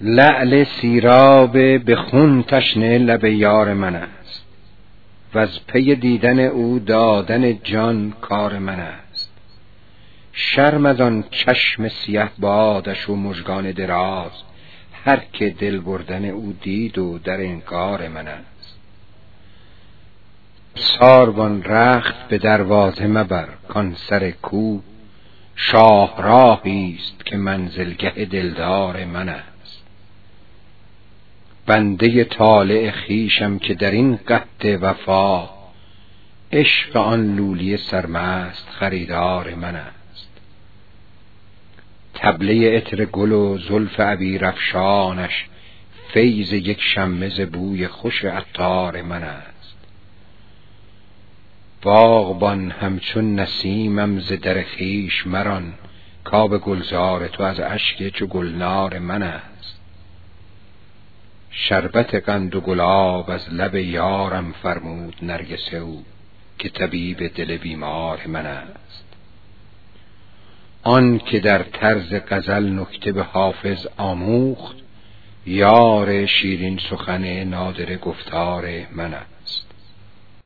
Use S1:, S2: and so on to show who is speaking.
S1: لعل سیراب به خون تشنه لب یار من است. و از پی دیدن او دادن جان کار من است. شرم از آن چشم سیه بادش و مژگان دراز هر که دل بردن او دید و در انکار من است. ساروان رخت به دروازه مبر کان سر کو شاهراهی است که منزلگه دلدار من است. بنده طالع خویشم که در این قحط وفا عشق آن لولی سرمست خریدار من است. طبله عطر گل و زلف عبیرافشانش فیض یک شمه ز بوی خوش عطار من است. باغبان همچون نسیمم ز در خویش مران کآب گلزار تو از اشک چو گلنار من است. شربت قند و گلاب از لب یارم فرمود نرگس او که طبیب دل بیمار من است. آن که در طرز غزل نکته به حافظ آموخت یار شیرین سخن نادره گفتار من است.